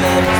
never